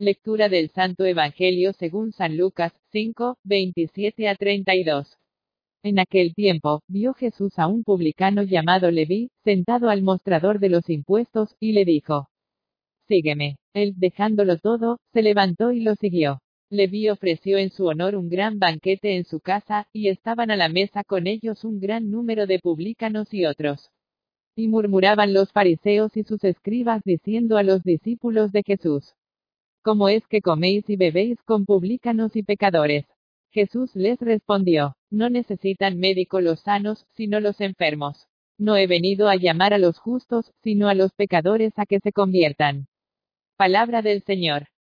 Lectura del Santo Evangelio según San Lucas 5, 27 a 32. En aquel tiempo, vio Jesús a un publicano llamado Leví, sentado al mostrador de los impuestos, y le dijo, Sígueme. Él, dejándolo todo, se levantó y lo siguió. Leví ofreció en su honor un gran banquete en su casa, y estaban a la mesa con ellos un gran número de publicanos y otros. Y murmuraban los fariseos y sus escribas diciendo a los discípulos de Jesús, ¿Cómo es que coméis y bebéis con publicanos y pecadores? Jesús les respondió, no necesitan médico los sanos, sino los enfermos. No he venido a llamar a los justos, sino a los pecadores a que se conviertan. Palabra del Señor.